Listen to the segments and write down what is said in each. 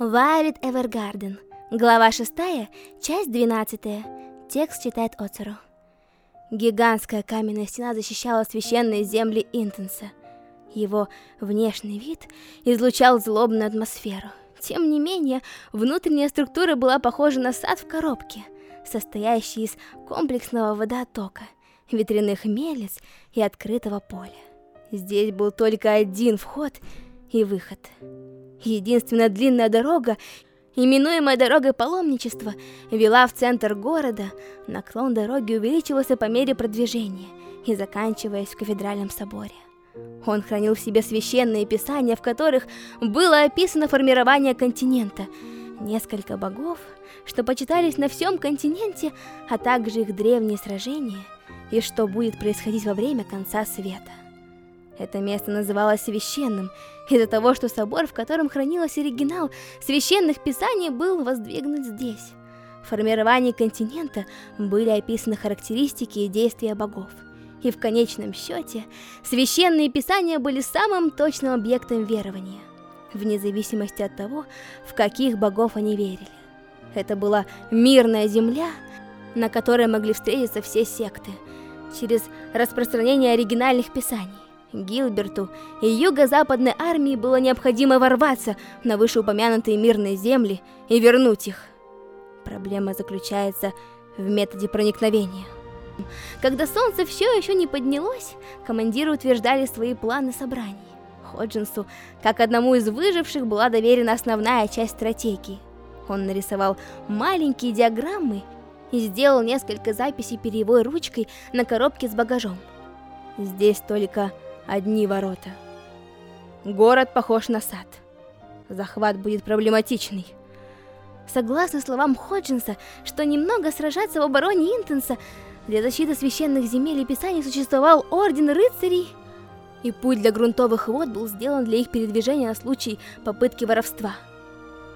Вайлет Эвергарден. Глава 6, часть 12. Текст читает Оцеру. Гигантская каменная стена защищала священные земли Интенса. Его внешний вид излучал злобную атмосферу. Тем не менее, внутренняя структура была похожа на сад в коробке, состоящий из комплексного водотока, ветряных мелец и открытого поля. Здесь был только один вход и выход — Единственная длинная дорога, именуемая дорогой паломничества, вела в центр города. Наклон дороги увеличивался по мере продвижения и заканчиваясь в кафедральном соборе. Он хранил в себе священные писания, в которых было описано формирование континента, несколько богов, что почитались на всем континенте, а также их древние сражения и что будет происходить во время конца света. Это место называлось священным из-за того, что собор, в котором хранилось оригинал священных писаний, был воздвигнут здесь. В формировании континента были описаны характеристики и действия богов. И в конечном счете, священные писания были самым точным объектом верования, вне зависимости от того, в каких богов они верили. Это была мирная земля, на которой могли встретиться все секты, через распространение оригинальных писаний. Гилберту и юго-западной армии было необходимо ворваться на вышеупомянутые мирные земли и вернуть их. Проблема заключается в методе проникновения. Когда солнце все еще не поднялось, командиры утверждали свои планы собраний. Ходжинсу, как одному из выживших, была доверена основная часть стратегии. Он нарисовал маленькие диаграммы и сделал несколько записей перьевой ручкой на коробке с багажом. Здесь только одни ворота. Город похож на сад. Захват будет проблематичный. Согласно словам Ходжинса, что немного сражаться в обороне Интенса, для защиты священных земель и писаний существовал Орден Рыцарей, и путь для грунтовых вод был сделан для их передвижения на случай попытки воровства.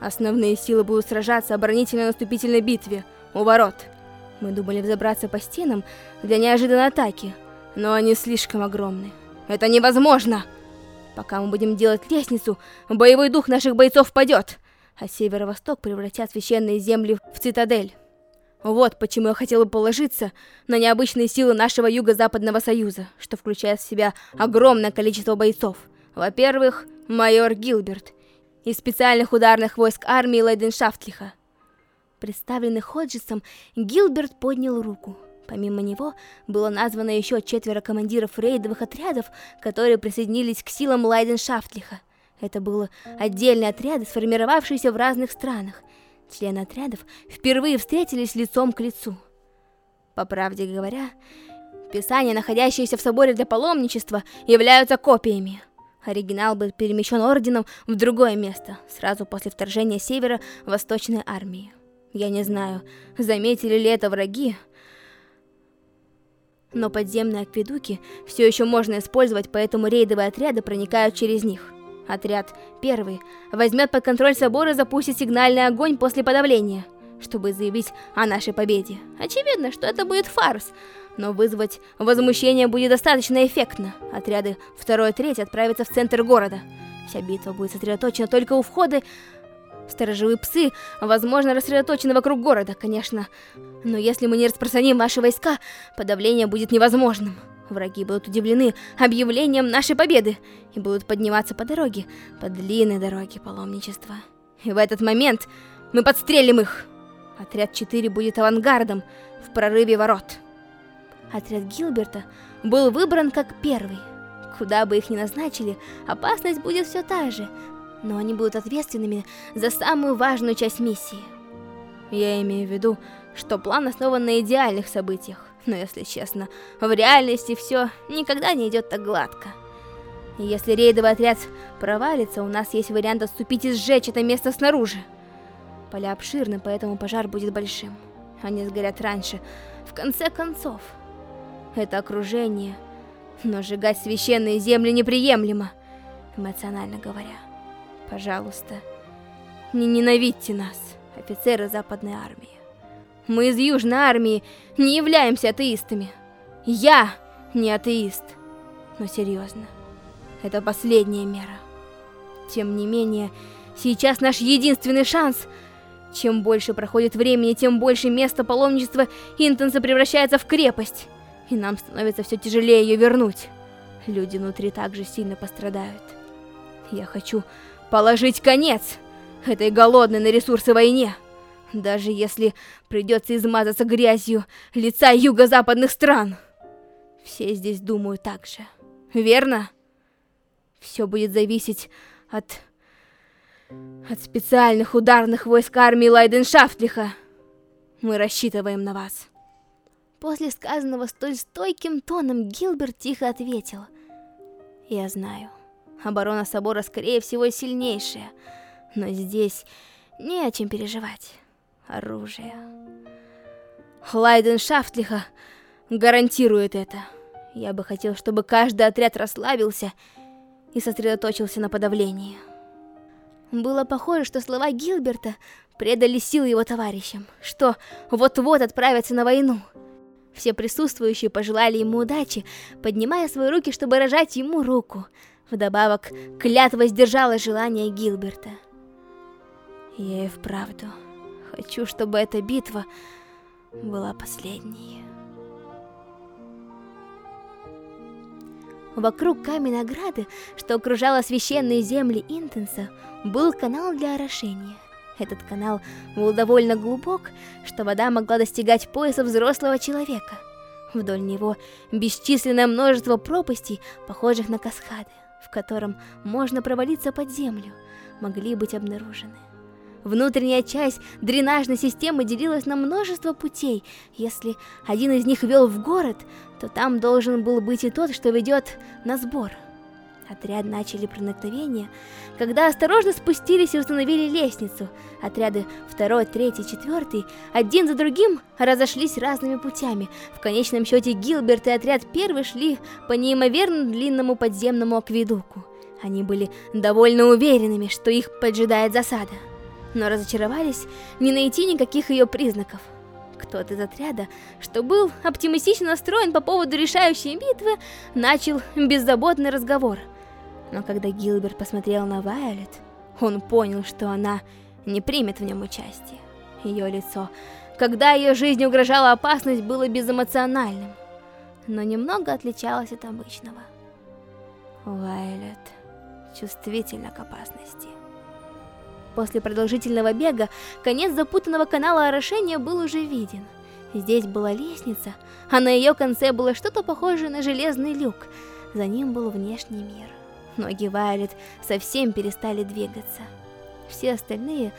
Основные силы будут сражаться в оборонительно-наступительной битве у ворот. Мы думали взобраться по стенам для неожиданной атаки, но они слишком огромны. Это невозможно! Пока мы будем делать лестницу, боевой дух наших бойцов падет, а северо-восток превратят священные земли в цитадель. Вот почему я хотел бы положиться на необычные силы нашего Юго-Западного Союза, что включает в себя огромное количество бойцов. Во-первых, майор Гилберт из специальных ударных войск армии Лейденшафтлиха. Представленный Ходжесом, Гилберт поднял руку. Помимо него, было названо еще четверо командиров рейдовых отрядов, которые присоединились к силам Лайденшафтлиха. Это были отдельные отряды, сформировавшиеся в разных странах. Члены отрядов впервые встретились лицом к лицу. По правде говоря, писания, находящиеся в соборе для паломничества, являются копиями. Оригинал был перемещен орденом в другое место, сразу после вторжения севера Восточной армии. Я не знаю, заметили ли это враги, но подземные акведуки все еще можно использовать, поэтому рейдовые отряды проникают через них. Отряд первый возьмет под контроль собор и запустит сигнальный огонь после подавления, чтобы заявить о нашей победе. Очевидно, что это будет фарс, но вызвать возмущение будет достаточно эффектно. Отряды второй и третий отправятся в центр города. Вся битва будет сосредоточена только у входа Сторожевые псы, возможно, рассредоточены вокруг города, конечно. Но если мы не распространим ваши войска, подавление будет невозможным. Враги будут удивлены объявлением нашей победы и будут подниматься по дороге, по длинной дороге паломничества. И в этот момент мы подстрелим их. Отряд 4 будет авангардом в прорыве ворот. Отряд Гилберта был выбран как первый. Куда бы их ни назначили, опасность будет все та же, но они будут ответственными за самую важную часть миссии. Я имею в виду, что план основан на идеальных событиях, но если честно, в реальности все никогда не идет так гладко. Если рейдовый отряд провалится, у нас есть вариант отступить и сжечь это место снаружи. Поля обширны, поэтому пожар будет большим. Они сгорят раньше. В конце концов, это окружение, но сжигать священные земли неприемлемо, эмоционально говоря. Пожалуйста, не ненавидьте нас, офицеры Западной армии. Мы из Южной армии не являемся атеистами. Я не атеист. Но серьезно, это последняя мера. Тем не менее, Сейчас наш единственный шанс. Чем больше проходит времени, тем больше место паломничества Интенса превращается в крепость. И нам становится все тяжелее ее вернуть. Люди внутри также сильно пострадают. Я хочу положить конец этой голодной на ресурсы войне. Даже если придется измазаться грязью лица юго-западных стран. Все здесь думают так же. Верно? Все будет зависеть от... от специальных ударных войск армии Лайденшафтлиха. Мы рассчитываем на вас. После сказанного столь стойким тоном Гилберт тихо ответил. Я знаю, оборона собора скорее всего сильнейшая, но здесь не о чем переживать. Оружие. Лайденшафтлиха гарантирует это. Я бы хотел, чтобы каждый отряд расслабился и сосредоточился на подавлении. Было похоже, что слова Гилберта предали силы его товарищам, что вот-вот отправятся на войну. Все присутствующие пожелали ему удачи, поднимая свои руки, чтобы рожать ему руку. Вдобавок, клятва сдержала желание Гилберта. Я и вправду хочу, чтобы эта битва была последней. Вокруг каменной ограды, что окружала священные земли Интенса, был канал для орошения. Этот канал был довольно глубок, что вода могла достигать пояса взрослого человека. Вдоль него бесчисленное множество пропастей, похожих на каскады, в котором можно провалиться под землю, могли быть обнаружены. Внутренняя часть дренажной системы делилась на множество путей. Если один из них вел в город, то там должен был быть и тот, что ведет на сбор. Отряд начали проникновение, когда осторожно спустились и установили лестницу. Отряды второй, третий, четвертый один за другим разошлись разными путями. В конечном счете Гилберт и отряд первый шли по неимоверно длинному подземному акведуку. Они были довольно уверенными, что их поджидает засада но разочаровались не найти никаких ее признаков. Кто-то из отряда, что был оптимистично настроен по поводу решающей битвы, начал беззаботный разговор. Но когда Гилберт посмотрел на Вайолет, он понял, что она не примет в нем участие. Ее лицо, когда ее жизни угрожала опасность, было безэмоциональным, но немного отличалось от обычного. Вайолет чувствительна к опасности. После продолжительного бега конец запутанного канала орошения был уже виден. Здесь была лестница, а на ее конце было что-то похожее на железный люк. За ним был внешний мир. Ноги Вайлет совсем перестали двигаться. Все остальные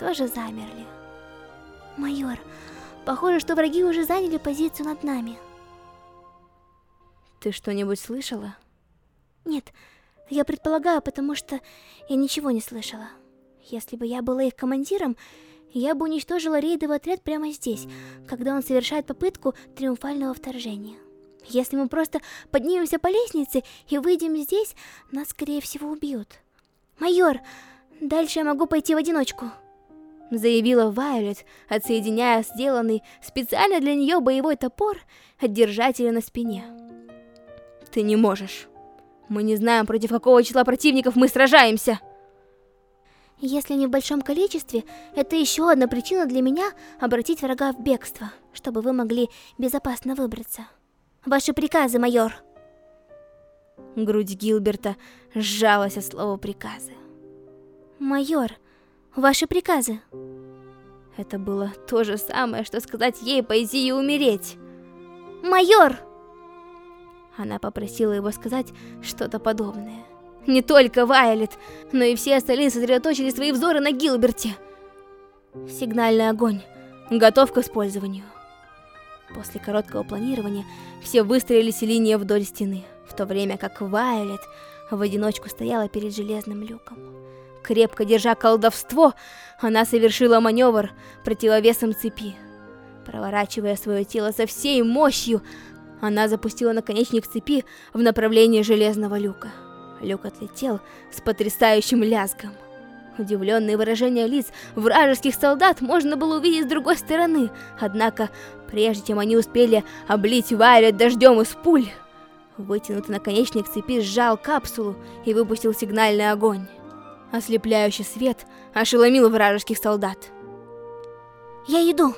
тоже замерли. «Майор, похоже, что враги уже заняли позицию над нами». «Ты что-нибудь слышала?» «Нет, я предполагаю, потому что я ничего не слышала». Если бы я была их командиром, я бы уничтожила рейдовый отряд прямо здесь, когда он совершает попытку триумфального вторжения. Если мы просто поднимемся по лестнице и выйдем здесь, нас, скорее всего, убьют. «Майор, дальше я могу пойти в одиночку», — заявила Вайолет, отсоединяя сделанный специально для нее боевой топор от держателя на спине. «Ты не можешь. Мы не знаем, против какого числа противников мы сражаемся». Если не в большом количестве, это еще одна причина для меня обратить врага в бегство, чтобы вы могли безопасно выбраться. Ваши приказы, майор. Грудь Гилберта сжалась от слова приказы. Майор, ваши приказы. Это было то же самое, что сказать ей пойти и умереть. Майор! Она попросила его сказать что-то подобное. Не только Вайолет, но и все остальные сосредоточили свои взоры на Гилберте. Сигнальный огонь. Готов к использованию. После короткого планирования все выстроились линия вдоль стены, в то время как Вайолет в одиночку стояла перед железным люком. Крепко держа колдовство, она совершила маневр противовесом цепи. Проворачивая свое тело со всей мощью, она запустила наконечник цепи в направлении железного люка. Люк отлетел с потрясающим лязгом. Удивленные выражения лиц вражеских солдат можно было увидеть с другой стороны, однако, прежде чем они успели облить Вайлет дождем из пуль, вытянутый наконечник цепи сжал капсулу и выпустил сигнальный огонь. Ослепляющий свет ошеломил вражеских солдат. «Я иду!»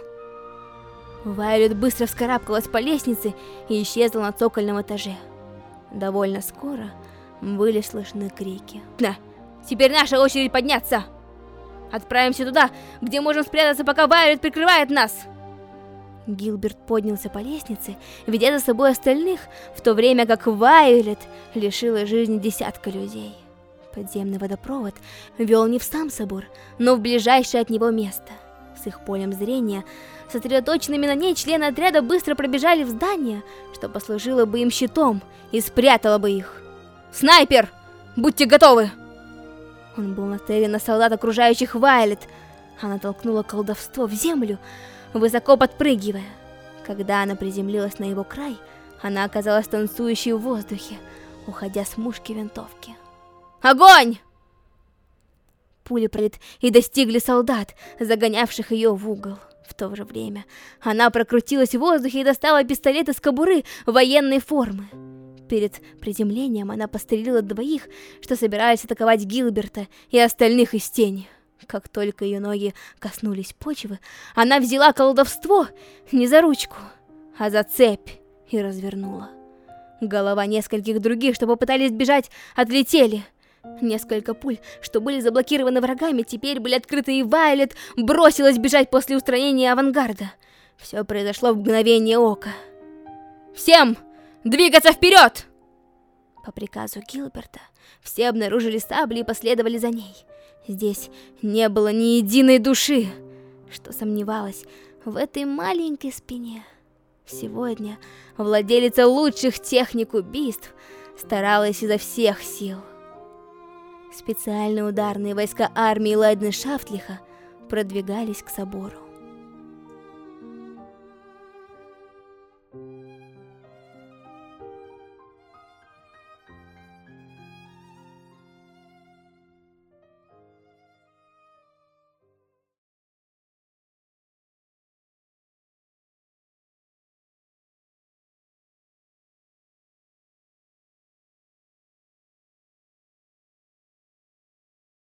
Вайолет быстро вскарабкалась по лестнице и исчезла на цокольном этаже. Довольно скоро были слышны крики. «На! Теперь наша очередь подняться! Отправимся туда, где можем спрятаться, пока Вайолет прикрывает нас!» Гилберт поднялся по лестнице, ведя за собой остальных, в то время как Вайолет лишила жизни десятка людей. Подземный водопровод вел не в сам собор, но в ближайшее от него место. С их полем зрения, сосредоточенными на ней члены отряда быстро пробежали в здание, что послужило бы им щитом и спрятало бы их. «Снайпер! Будьте готовы!» Он был нацелен на солдат, окружающих Вайлет. Она толкнула колдовство в землю, высоко подпрыгивая. Когда она приземлилась на его край, она оказалась танцующей в воздухе, уходя с мушки винтовки. Огонь! Пули пролет и достигли солдат, загонявших ее в угол. В то же время она прокрутилась в воздухе и достала пистолет из кобуры военной формы. Перед приземлением она пострелила двоих, что собирались атаковать Гилберта и остальных из тени. Как только ее ноги коснулись почвы, она взяла колдовство не за ручку, а за цепь и развернула. Голова нескольких других, что попытались бежать, отлетели. Несколько пуль, что были заблокированы врагами, теперь были открыты, и Вайлет бросилась бежать после устранения авангарда. Все произошло в мгновение ока. «Всем двигаться вперед!» По приказу Гилберта все обнаружили сабли и последовали за ней. Здесь не было ни единой души, что сомневалась в этой маленькой спине. Сегодня владелица лучших техник убийств старалась изо всех сил. Специальные ударные войска армии Лайдны Шафтлиха продвигались к собору.